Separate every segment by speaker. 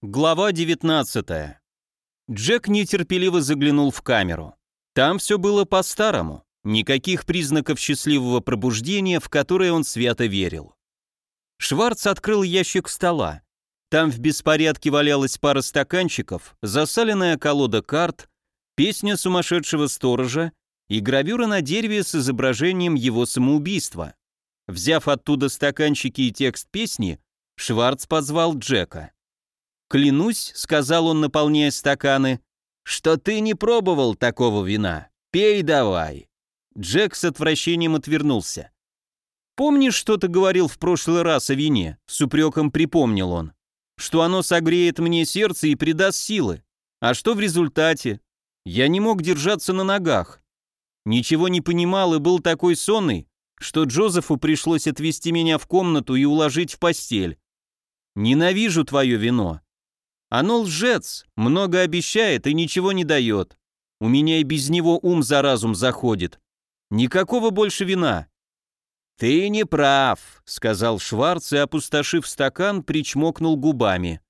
Speaker 1: Глава 19. Джек нетерпеливо заглянул в камеру. Там все было по-старому. Никаких признаков счастливого пробуждения, в которое он свято верил. Шварц открыл ящик стола. Там в беспорядке валялась пара стаканчиков, засаленная колода карт, песня сумасшедшего сторожа и гравюра на дереве с изображением его самоубийства. Взяв оттуда стаканчики и текст песни, Шварц позвал Джека. «Клянусь», — сказал он, наполняя стаканы, «что ты не пробовал такого вина. Пей давай». Джек с отвращением отвернулся. «Помнишь, что ты говорил в прошлый раз о вине?» — с упреком припомнил он. «Что оно согреет мне сердце и придаст силы. А что в результате? Я не мог держаться на ногах. Ничего не понимал и был такой сонный, что Джозефу пришлось отвезти меня в комнату и уложить в постель. Ненавижу твое вино. Оно лжец, много обещает и ничего не дает. У меня и без него ум за разум заходит. Никакого больше вина». «Ты не прав», — сказал Шварц и, опустошив стакан, причмокнул губами.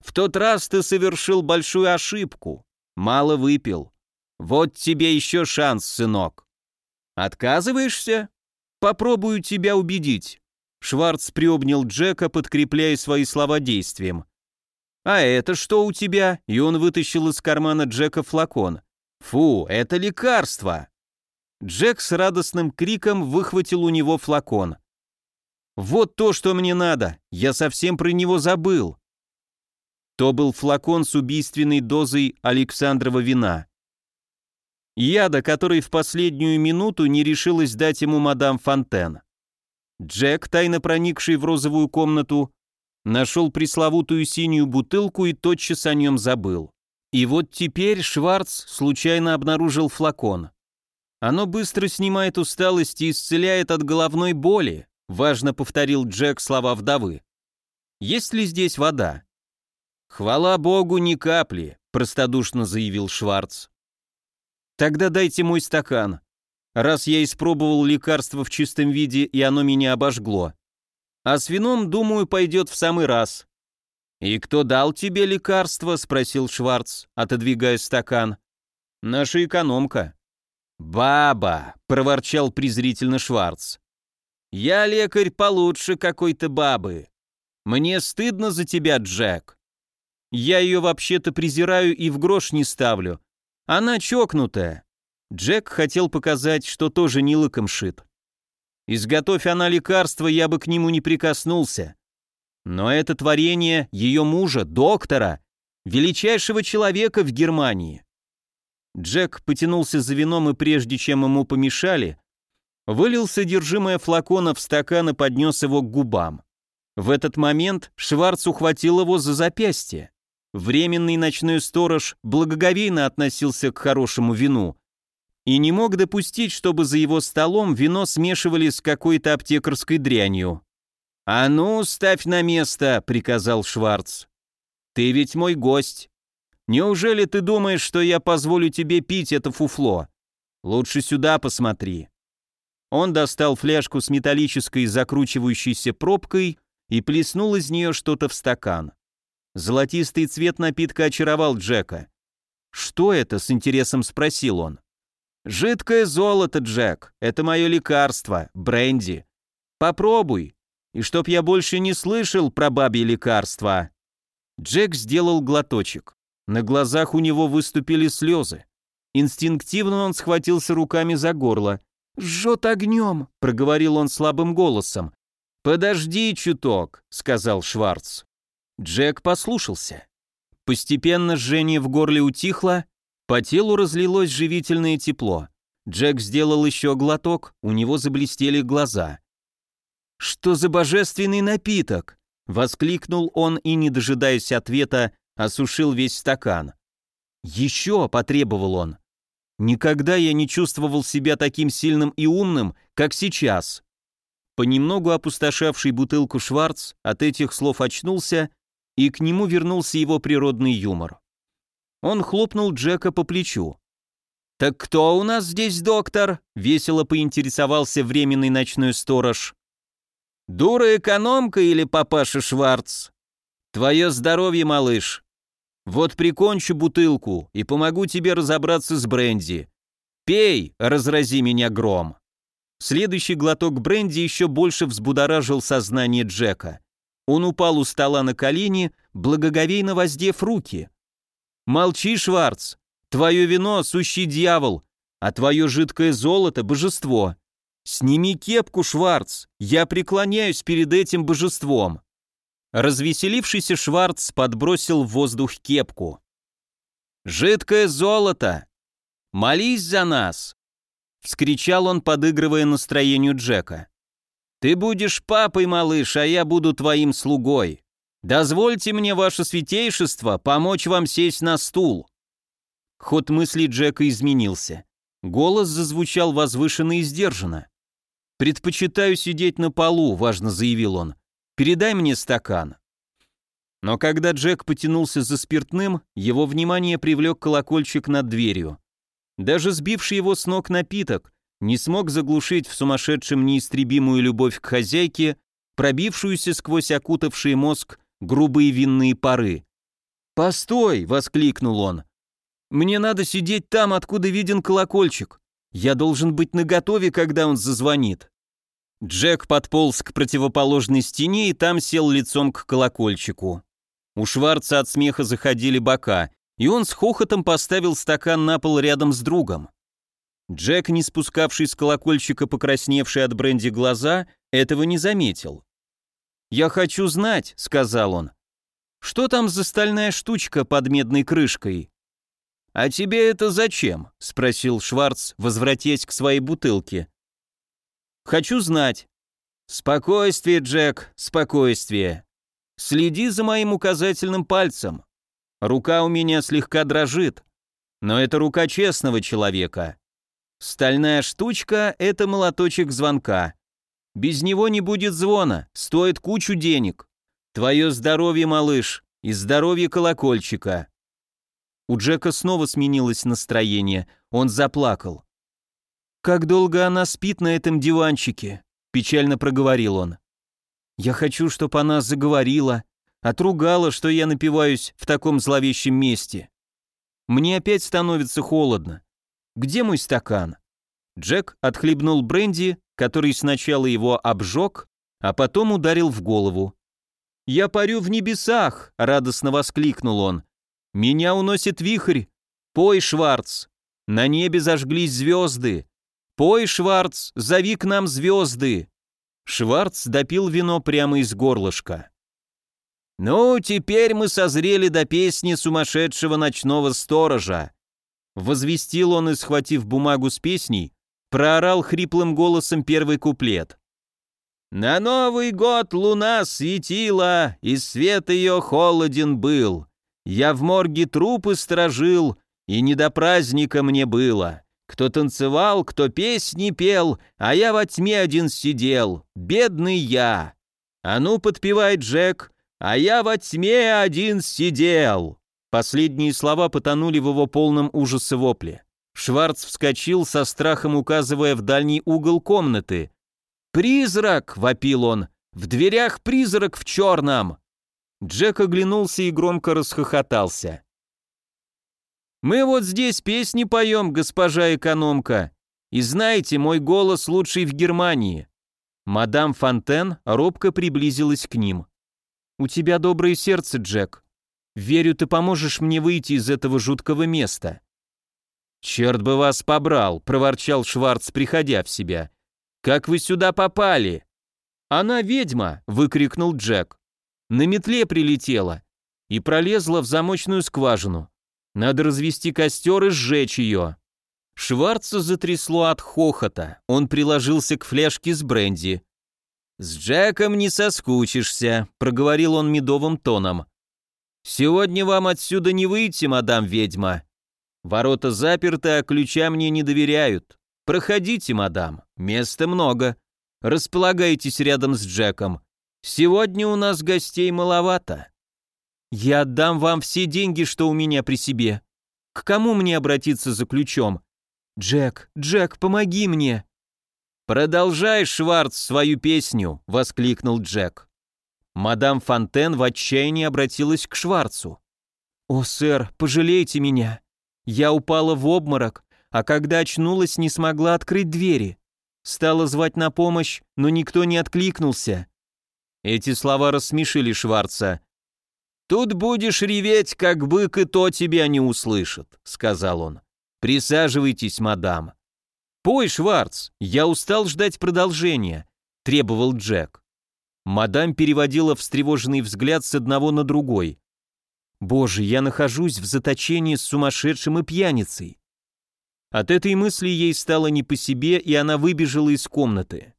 Speaker 1: «В тот раз ты совершил большую ошибку. Мало выпил. Вот тебе еще шанс, сынок. Отказываешься? Попробую тебя убедить». Шварц приобнял Джека, подкрепляя свои слова действием. «А это что у тебя?» И он вытащил из кармана Джека флакон. «Фу, это лекарство!» Джек с радостным криком выхватил у него флакон. «Вот то, что мне надо! Я совсем про него забыл!» То был флакон с убийственной дозой Александрова вина. Яда, который в последнюю минуту не решилась дать ему мадам Фонтен. Джек, тайно проникший в розовую комнату, Нашел пресловутую синюю бутылку и тотчас о нем забыл. И вот теперь Шварц случайно обнаружил флакон. Оно быстро снимает усталость и исцеляет от головной боли, важно повторил Джек слова вдовы. Есть ли здесь вода? Хвала богу, ни капли, простодушно заявил Шварц. Тогда дайте мой стакан. Раз я испробовал лекарство в чистом виде, и оно меня обожгло. А с вином, думаю, пойдет в самый раз». «И кто дал тебе лекарство?» — спросил Шварц, отодвигая стакан. «Наша экономка». «Баба!» — проворчал презрительно Шварц. «Я лекарь получше какой-то бабы. Мне стыдно за тебя, Джек. Я ее вообще-то презираю и в грош не ставлю. Она чокнутая». Джек хотел показать, что тоже не лыком шит. Изготовь она лекарство, я бы к нему не прикоснулся. Но это творение ее мужа, доктора, величайшего человека в Германии. Джек потянулся за вином, и прежде чем ему помешали, вылил содержимое флакона в стакан и поднес его к губам. В этот момент Шварц ухватил его за запястье. Временный ночной сторож благоговейно относился к хорошему вину, и не мог допустить, чтобы за его столом вино смешивали с какой-то аптекарской дрянью. «А ну, ставь на место», — приказал Шварц. «Ты ведь мой гость. Неужели ты думаешь, что я позволю тебе пить это фуфло? Лучше сюда посмотри». Он достал фляжку с металлической закручивающейся пробкой и плеснул из нее что-то в стакан. Золотистый цвет напитка очаровал Джека. «Что это?» — с интересом спросил он. «Жидкое золото, Джек, это мое лекарство, бренди. Попробуй, и чтоб я больше не слышал про бабье лекарства». Джек сделал глоточек. На глазах у него выступили слезы. Инстинктивно он схватился руками за горло. «Жжет огнем», — проговорил он слабым голосом. «Подожди чуток», — сказал Шварц. Джек послушался. Постепенно жжение в горле утихло, по телу разлилось живительное тепло. Джек сделал еще глоток, у него заблестели глаза. «Что за божественный напиток?» — воскликнул он и, не дожидаясь ответа, осушил весь стакан. «Еще!» — потребовал он. «Никогда я не чувствовал себя таким сильным и умным, как сейчас». Понемногу опустошавший бутылку Шварц от этих слов очнулся, и к нему вернулся его природный юмор. Он хлопнул Джека по плечу. «Так кто у нас здесь доктор?» — весело поинтересовался временный ночной сторож. «Дура-экономка или папаша Шварц?» Твое здоровье, малыш. Вот прикончу бутылку и помогу тебе разобраться с бренди. Пей, разрази меня гром. Следующий глоток бренди еще больше взбудоражил сознание Джека. Он упал у стола на колени, благоговейно воздев руки. «Молчи, Шварц! Твое вино — сущий дьявол, а твое жидкое золото — божество. Сними кепку, Шварц, я преклоняюсь перед этим божеством». Развеселившийся Шварц подбросил в воздух кепку. «Жидкое золото! Молись за нас!» Вскричал он, подыгрывая настроению Джека. «Ты будешь папой, малыш, а я буду твоим слугой. Дозвольте мне, ваше святейшество, помочь вам сесть на стул». Ход мысли Джека изменился. Голос зазвучал возвышенно и сдержанно. «Предпочитаю сидеть на полу», — важно заявил он. «Передай мне стакан». Но когда Джек потянулся за спиртным, его внимание привлек колокольчик над дверью. Даже сбивший его с ног напиток не смог заглушить в сумасшедшем неистребимую любовь к хозяйке, пробившуюся сквозь окутавший мозг грубые винные пары. «Постой!» — воскликнул он. «Мне надо сидеть там, откуда виден колокольчик. Я должен быть наготове, когда он зазвонит». Джек подполз к противоположной стене и там сел лицом к колокольчику. У Шварца от смеха заходили бока, и он с хохотом поставил стакан на пол рядом с другом. Джек, не спускавший с колокольчика покрасневший от бренди глаза, этого не заметил. «Я хочу знать», — сказал он, — «что там за стальная штучка под медной крышкой?» «А тебе это зачем?» — спросил Шварц, возвратясь к своей бутылке. «Хочу знать». «Спокойствие, Джек, спокойствие. Следи за моим указательным пальцем. Рука у меня слегка дрожит, но это рука честного человека. Стальная штучка — это молоточек звонка. Без него не будет звона, стоит кучу денег. Твое здоровье, малыш, и здоровье колокольчика. У Джека снова сменилось настроение, он заплакал. «Как долго она спит на этом диванчике?» – печально проговорил он. «Я хочу, чтобы она заговорила, Отругала, что я напиваюсь в таком зловещем месте. Мне опять становится холодно. Где мой стакан? Джек отхлебнул бренди, который сначала его обжег, а потом ударил в голову. «Я парю в небесах!» — радостно воскликнул он. «Меня уносит вихрь! Пой, Шварц! На небе зажглись звезды! Пой, Шварц, зови к нам звезды!» Шварц допил вино прямо из горлышка. «Ну, теперь мы созрели до песни сумасшедшего ночного сторожа», возвестил он и, схватив бумагу с песней, проорал хриплым голосом первый куплет. «На Новый год луна светила, и свет ее холоден был. Я в морге трупы сторожил, и не до праздника мне было. Кто танцевал, кто песни пел, а я во тьме один сидел, бедный я. А ну, подпевай, Джек, а я во тьме один сидел!» Последние слова потонули в его полном ужасе вопле. Шварц вскочил со страхом, указывая в дальний угол комнаты. «Призрак!» — вопил он. «В дверях призрак в черном!» Джек оглянулся и громко расхохотался. «Мы вот здесь песни поем, госпожа экономка, и знаете, мой голос лучший в Германии». Мадам Фонтен робко приблизилась к ним. «У тебя доброе сердце, Джек. Верю, ты поможешь мне выйти из этого жуткого места». «Черт бы вас побрал», — проворчал Шварц, приходя в себя. «Как вы сюда попали?» «Она ведьма!» — выкрикнул Джек. «На метле прилетела и пролезла в замочную скважину. Надо развести костер и сжечь ее». Шварца затрясло от хохота. Он приложился к фляжке с бренди. «С Джеком не соскучишься», — проговорил он медовым тоном. «Сегодня вам отсюда не выйти, мадам ведьма. Ворота заперты, а ключа мне не доверяют. Проходите, мадам, места много. Располагайтесь рядом с Джеком. Сегодня у нас гостей маловато. Я отдам вам все деньги, что у меня при себе. К кому мне обратиться за ключом? Джек, Джек, помоги мне!» «Продолжай, Шварц, свою песню!» — воскликнул Джек. Мадам Фонтен в отчаянии обратилась к Шварцу. «О, сэр, пожалейте меня. Я упала в обморок, а когда очнулась, не смогла открыть двери. Стала звать на помощь, но никто не откликнулся». Эти слова рассмешили Шварца. «Тут будешь реветь, как бык, и то тебя не услышат», — сказал он. «Присаживайтесь, мадам». «Пой, Шварц, я устал ждать продолжения», — требовал Джек. Мадам переводила встревоженный взгляд с одного на другой. «Боже, я нахожусь в заточении с сумасшедшим и пьяницей». От этой мысли ей стало не по себе, и она выбежала из комнаты.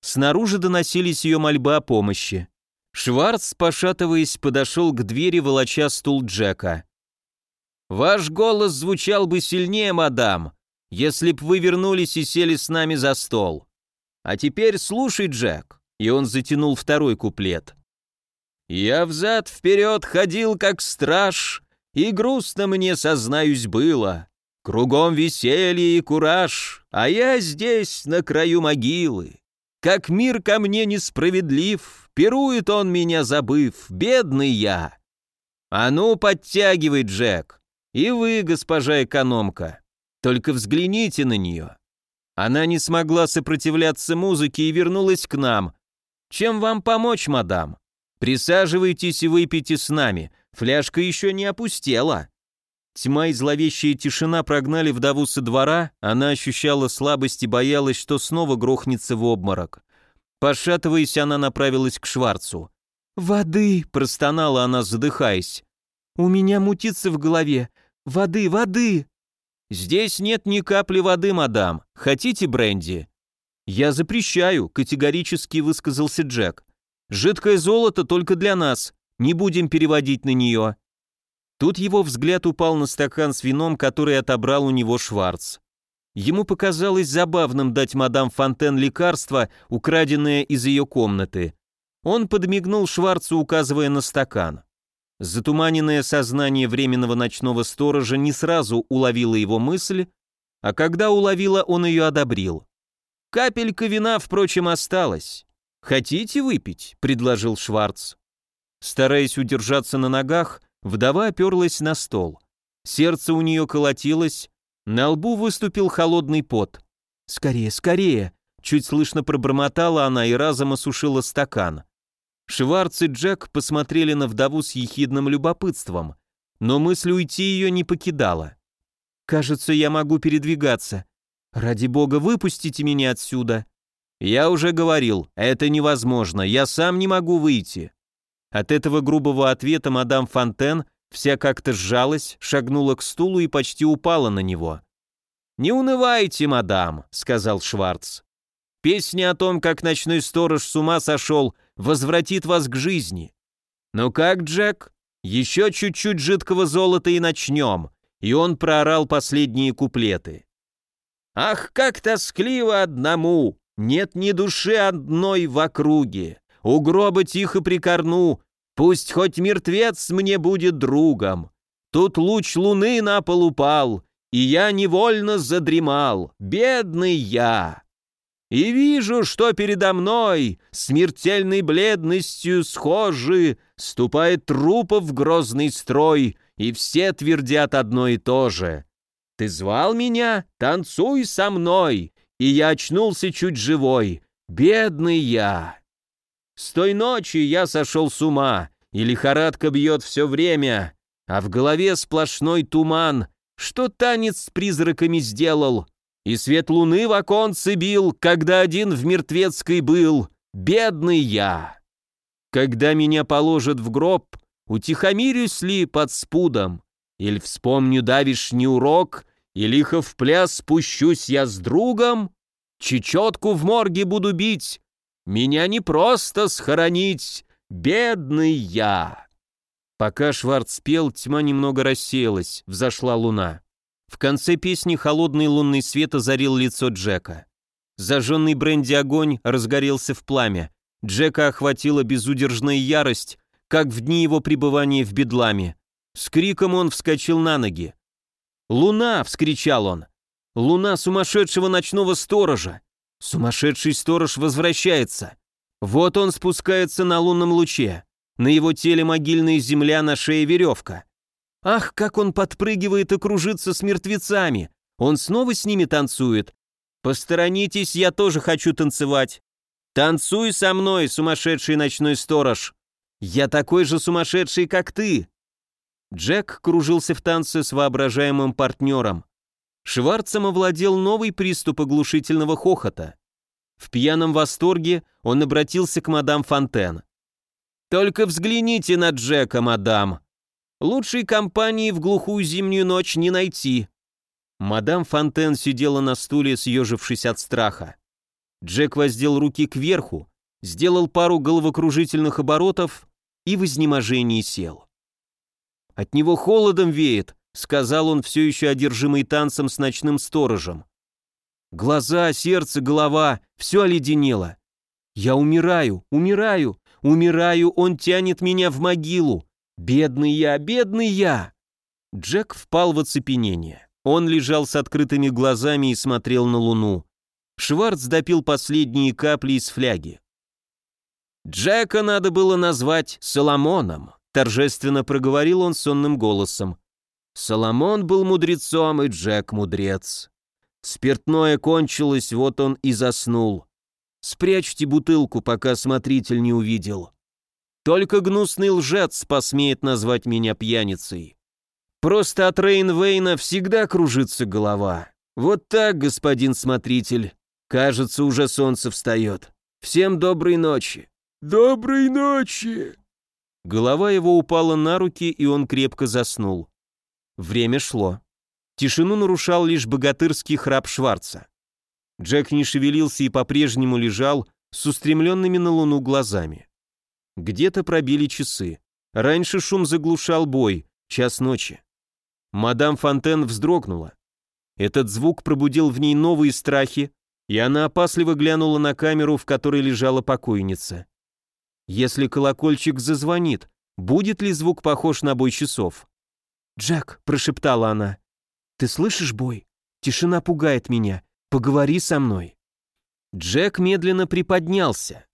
Speaker 1: Снаружи доносились ее мольбы о помощи. Шварц, пошатываясь, подошел к двери, волоча стул Джека. «Ваш голос звучал бы сильнее, мадам, если б вы вернулись и сели с нами за стол. А теперь слушай, Джек и он затянул второй куплет. «Я взад-вперед ходил, как страж, и грустно мне, сознаюсь, было. Кругом веселье и кураж, а я здесь, на краю могилы. Как мир ко мне несправедлив, пирует он меня забыв, бедный я. А ну, подтягивай, Джек, и вы, госпожа экономка, только взгляните на нее». Она не смогла сопротивляться музыке и вернулась к нам, чем вам помочь, мадам? Присаживайтесь и выпейте с нами. Фляжка еще не опустела». Тьма и зловещая тишина прогнали вдову со двора, она ощущала слабость и боялась, что снова грохнется в обморок. Пошатываясь, она направилась к Шварцу. «Воды!» – простонала она, задыхаясь. «У меня мутится в голове. Воды, воды!» «Здесь нет ни капли воды, мадам. Хотите бренди?» «Я запрещаю», — категорически высказался Джек. «Жидкое золото только для нас. Не будем переводить на нее». Тут его взгляд упал на стакан с вином, который отобрал у него Шварц. Ему показалось забавным дать мадам Фонтен лекарство, украденное из ее комнаты. Он подмигнул Шварцу, указывая на стакан. Затуманенное сознание временного ночного сторожа не сразу уловило его мысль, а когда уловило, он ее одобрил. Капелька вина, впрочем, осталась. «Хотите выпить?» — предложил Шварц. Стараясь удержаться на ногах, вдова оперлась на стол. Сердце у нее колотилось, на лбу выступил холодный пот. «Скорее, скорее!» — чуть слышно пробормотала она и разом осушила стакан. Шварц и Джек посмотрели на вдову с ехидным любопытством, но мысль уйти ее не покидала. «Кажется, я могу передвигаться. «Ради бога, выпустите меня отсюда!» «Я уже говорил, это невозможно, я сам не могу выйти!» От этого грубого ответа мадам Фонтен вся как-то сжалась, шагнула к стулу и почти упала на него. «Не унывайте, мадам», — сказал Шварц. «Песня о том, как ночной сторож с ума сошел, возвратит вас к жизни. Ну как, Джек? Еще чуть-чуть жидкого золота и начнем». И он проорал последние куплеты. Ах, как тоскливо одному, нет ни души одной в округе. У гроба тихо прикорну, пусть хоть мертвец мне будет другом. Тут луч луны на пол упал, и я невольно задремал, бедный я. И вижу, что передо мной, смертельной бледностью схожи, ступает трупов грозный строй, и все твердят одно и то же — ты звал меня? Танцуй со мной!» И я очнулся чуть живой. Бедный я! С той ночи я сошел с ума, и лихорадка бьет все время, а в голове сплошной туман. Что танец с призраками сделал? И свет луны в оконце бил, когда один в мертвецкой был. Бедный я! Когда меня положат в гроб, утихомирюсь ли под спудом? Или вспомню давишний урок и лихо в пляс спущусь я с другом, чечетку в морге буду бить, меня не просто схоронить, бедный я. Пока Шварц пел, тьма немного рассеялась, взошла луна. В конце песни холодный лунный свет озарил лицо Джека. Зажженный бренди огонь разгорелся в пламя. Джека охватила безудержная ярость, как в дни его пребывания в бедламе. С криком он вскочил на ноги. «Луна!» — вскричал он. «Луна сумасшедшего ночного сторожа! Сумасшедший сторож возвращается! Вот он спускается на лунном луче. На его теле могильная земля, на шее веревка. Ах, как он подпрыгивает и кружится с мертвецами! Он снова с ними танцует. Посторонитесь, я тоже хочу танцевать. Танцуй со мной, сумасшедший ночной сторож. Я такой же сумасшедший, как ты. Джек кружился в танце с воображаемым партнером. Шварцем овладел новый приступ оглушительного хохота. В пьяном восторге он обратился к мадам Фонтен. «Только взгляните на Джека, мадам. Лучшей компании в глухую зимнюю ночь не найти». Мадам Фонтен сидела на стуле, съежившись от страха. Джек воздел руки кверху, сделал пару головокружительных оборотов и в изнеможении сел. От него холодом веет, сказал он, все еще одержимый танцем с ночным сторожем. Глаза, сердце, голова, все оледенело. Я умираю, умираю, умираю, он тянет меня в могилу. Бедный я, бедный я. Джек впал в оцепенение. Он лежал с открытыми глазами и смотрел на луну. Шварц допил последние капли из фляги. Джека надо было назвать Соломоном, торжественно проговорил он сонным голосом. Соломон был мудрецом, и Джек мудрец. Спиртное кончилось, вот он и заснул. Спрячьте бутылку, пока смотритель не увидел. Только гнусный лжец посмеет назвать меня пьяницей. Просто от Рейнвейна всегда кружится голова. Вот так, господин смотритель. Кажется, уже солнце встает. Всем доброй ночи. Доброй ночи. Голова его упала на руки, и он крепко заснул. Время шло. Тишину нарушал лишь богатырский храп Шварца. Джек не шевелился и по-прежнему лежал с устремленными на луну глазами. Где-то пробили часы. Раньше шум заглушал бой, час ночи. Мадам Фонтен вздрогнула. Этот звук пробудил в ней новые страхи, и она опасливо глянула на камеру, в которой лежала покойница. Если колокольчик зазвонит, будет ли звук похож на бой часов? «Джек», — прошептала она, — «ты слышишь бой? Тишина пугает меня. Поговори со мной». Джек медленно приподнялся.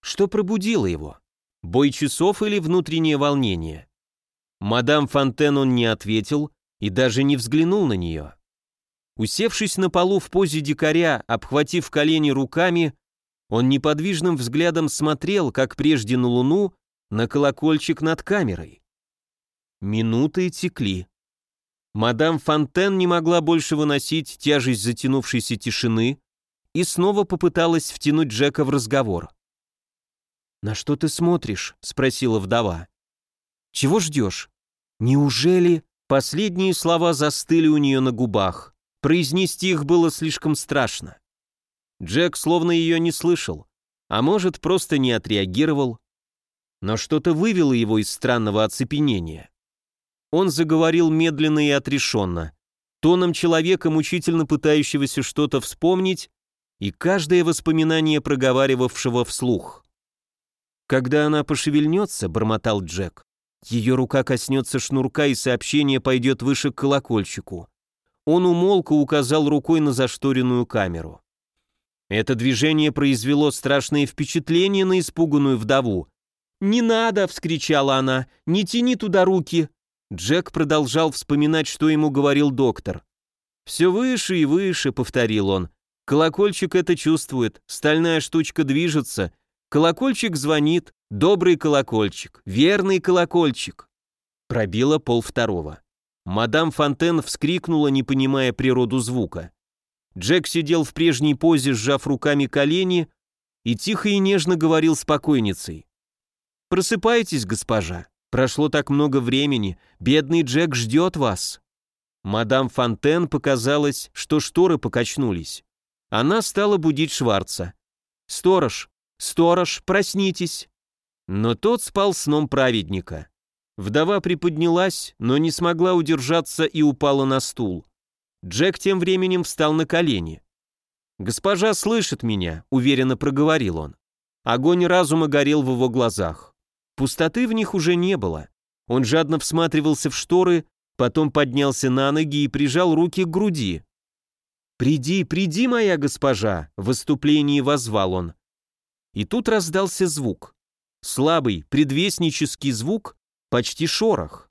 Speaker 1: Что пробудило его? Бой часов или внутреннее волнение? Мадам Фонтен он не ответил и даже не взглянул на нее. Усевшись на полу в позе дикаря, обхватив колени руками, он неподвижным взглядом смотрел, как прежде на луну, на колокольчик над камерой. Минуты текли. Мадам Фонтен не могла больше выносить тяжесть затянувшейся тишины и снова попыталась втянуть Джека в разговор. «На что ты смотришь?» — спросила вдова. «Чего ждешь? Неужели...» Последние слова застыли у нее на губах. Произнести их было слишком страшно. Джек словно ее не слышал, а может, просто не отреагировал. Но что-то вывело его из странного оцепенения. Он заговорил медленно и отрешенно, тоном человека, мучительно пытающегося что-то вспомнить, и каждое воспоминание проговаривавшего вслух. «Когда она пошевельнется», — бормотал Джек, ее рука коснется шнурка, и сообщение пойдет выше к колокольчику. Он умолк и указал рукой на зашторенную камеру. Это движение произвело страшное впечатление на испуганную вдову. «Не надо!» — вскричала она. «Не тяни туда руки!» Джек продолжал вспоминать, что ему говорил доктор. «Все выше и выше», — повторил он. «Колокольчик это чувствует, стальная штучка движется. Колокольчик звонит, добрый колокольчик, верный колокольчик». Пробило пол второго. Мадам Фонтен вскрикнула, не понимая природу звука. Джек сидел в прежней позе, сжав руками колени, и тихо и нежно говорил с покойницей. «Просыпайтесь, госпожа. Прошло так много времени. Бедный Джек ждет вас». Мадам Фонтен показалось, что шторы покачнулись. Она стала будить Шварца. «Сторож! Сторож, проснитесь!» Но тот спал сном праведника. Вдова приподнялась, но не смогла удержаться и упала на стул. Джек тем временем встал на колени. «Госпожа слышит меня», — уверенно проговорил он. Огонь разума горел в его глазах. Пустоты в них уже не было. Он жадно всматривался в шторы, потом поднялся на ноги и прижал руки к груди. «Приди, приди, моя госпожа!» — в выступлении возвал он. И тут раздался звук. Слабый, предвестнический звук, почти шорох.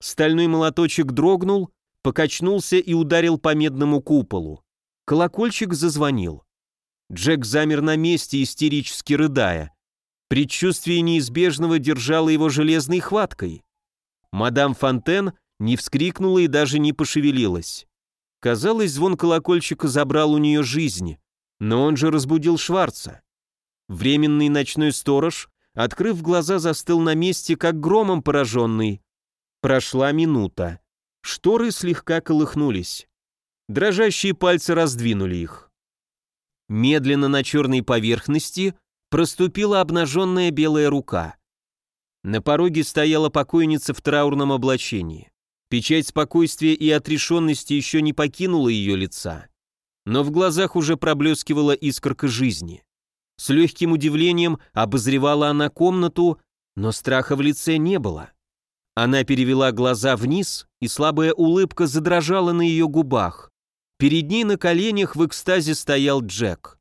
Speaker 1: Стальной молоточек дрогнул, покачнулся и ударил по медному куполу. Колокольчик зазвонил. Джек замер на месте, истерически рыдая. Предчувствие неизбежного держало его железной хваткой. Мадам Фонтен не вскрикнула и даже не пошевелилась. Казалось, звон колокольчика забрал у нее жизнь, но он же разбудил Шварца. Временный ночной сторож, открыв глаза, застыл на месте, как громом пораженный. Прошла минута. Шторы слегка колыхнулись. Дрожащие пальцы раздвинули их. Медленно на черной поверхности проступила обнаженная белая рука. На пороге стояла покойница в траурном облачении. Печать спокойствия и отрешенности еще не покинула ее лица, но в глазах уже проблескивала искорка жизни. С легким удивлением обозревала она комнату, но страха в лице не было. Она перевела глаза вниз, и слабая улыбка задрожала на ее губах. Перед ней на коленях в экстазе стоял Джек.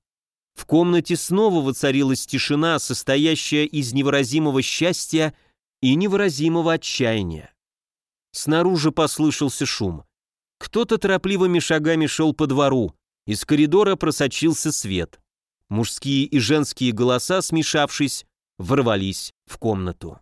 Speaker 1: В комнате снова воцарилась тишина, состоящая из невыразимого счастья и невыразимого отчаяния. Снаружи послышался шум. Кто-то торопливыми шагами шел по двору, из коридора просочился свет. Мужские и женские голоса, смешавшись, ворвались в комнату.